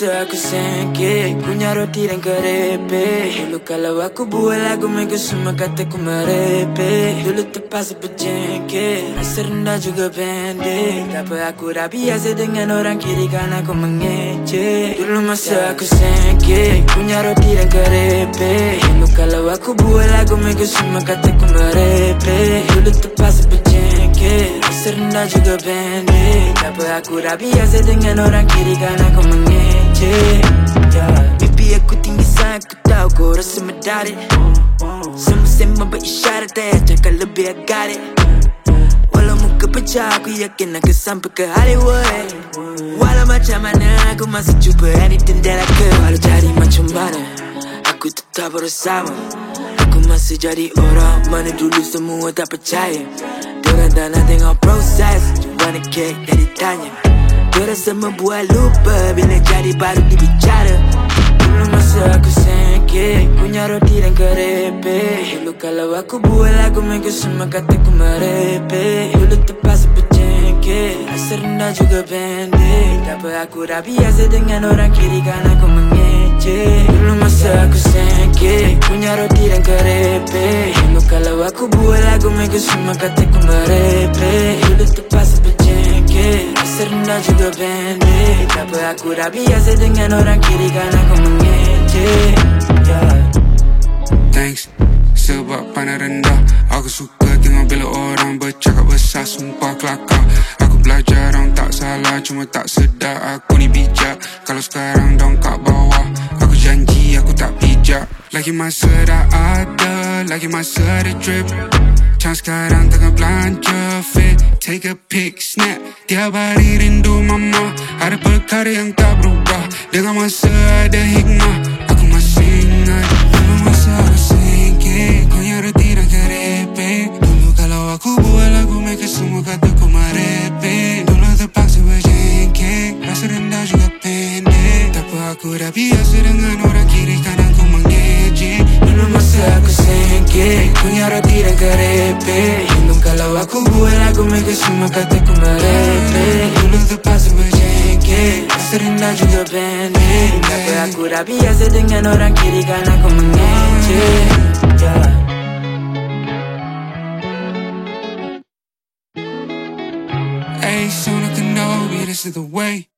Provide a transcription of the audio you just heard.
Aku sengke Punya roti dan kerepe Dulu kalau aku buat lagu Mereka semua kata ku merepe Dulu terpaksa berjengke Rasa rendah juga pendek Tapi aku dah biasa dengan orang kiri Kan aku mengecek Dulu masa aku sengke Punya roti dan kerepe Dulu kalau aku buat lagu Mereka semua kata ku merepe Dulu terpaksa berjengke Rendah juga pendek Tapi aku dah biasa dengan orang kiri Kan aku mengecek yeah. Mimpi aku tinggi sangat Aku tahu kau rasa medari Semua sembang berisyarat Eh cakap lebih got it Walau muka pecah Aku yakin aku sampai ke Hollywood Walau macam mana Aku masih cuba anything that I could Walau jadi macam mana Aku tetap bersama. Aku masih jadi orang Mana dulu semua tak percaya Diorang tak nak tengok proses. Cuma nak cake dari tanya Diorang semua buat lupa Bila jadi baru dibicara Dulu masa aku sengke Punya roti dan kerepe Dulu kalau aku buat lagu Mereka semua kata ku merepe Dulu terpaksa berjengke Rasa rendah juga pendek. Tapi aku dah biasa dengan orang kiri Kan aku mengecek Dulu masa aku sengke Punya roti dan kerepe. Dulu kalau aku buat lagu Mereka semua kata ku merepe. Dulu terpaksa berjengke Rasa rendah juga pendek. Tapi aku dah biasa dengan orang kiri Kan aku mengecek yeah. Thanks Sebab pandang rendah. Aku suka tengok bila orang bercakap besar. Sumpah kelakar Aku belajar orang tak salah. Cuma tak sedar aku ni bijak. Kalau sekarang dong Lagi masa dah ada Lagi masa ada drip Macam sekarang tengah belanja fit. Take a pic, snap Tiap hari rindu mama. Ada perkara yang tak berubah. Dengan masa ada hikmah Aku masih ingat. Dulu masa aku sengke Kau yang reti dan kerepe Dulu kalau aku buat lagu Mereka semua kata ku merepe Dulu terpaksa berjengke Rasa rendah juga pendek. Tapi aku dah biasa dengan orang kiri Kan aku mengejek Dulu masa aku sengke Punya roti dan kerepe Dulu kalau aku buat lagu Mereka semua kata ku merepe Dulu terpaksa berjengke Rasa rendah juga pendek Tapi aku dah biasa dengan orang kiri Kan aku mengecek yeah. Hey, soon I can know this is the way